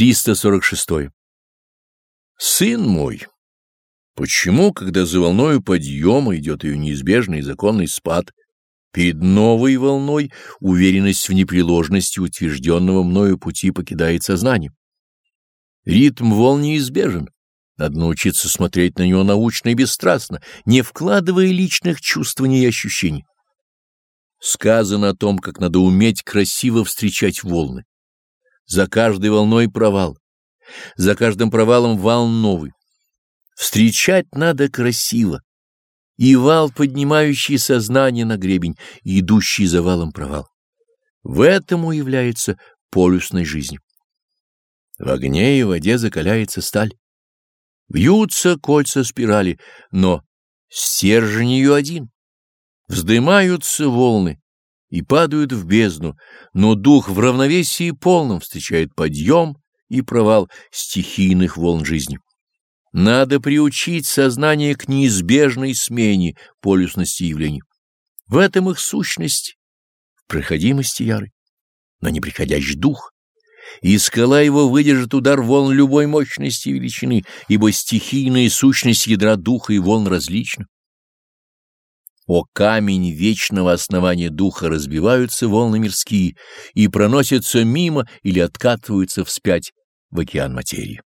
346. Сын мой, почему, когда за волною подъема идет ее неизбежный законный спад, перед новой волной уверенность в непреложности утвержденного мною пути покидает сознание? Ритм волн неизбежен. Надо научиться смотреть на него научно и бесстрастно, не вкладывая личных чувствований и ощущений. Сказано о том, как надо уметь красиво встречать волны. За каждой волной провал, за каждым провалом вал новый. Встречать надо красиво, и вал, поднимающий сознание на гребень, идущий за валом провал. В этом уявляется полюсной жизнь. В огне и воде закаляется сталь. Бьются кольца спирали, но стержень ее один. Вздымаются волны, и падают в бездну, но дух в равновесии полном встречает подъем и провал стихийных волн жизни. Надо приучить сознание к неизбежной смене полюсности явлений. В этом их сущность, в проходимости яры, но неприходящий дух. И скала его выдержит удар волн любой мощности и величины, ибо стихийная сущность ядра духа и волн различна. О камень вечного основания духа разбиваются волны мирские и проносятся мимо или откатываются вспять в океан материи.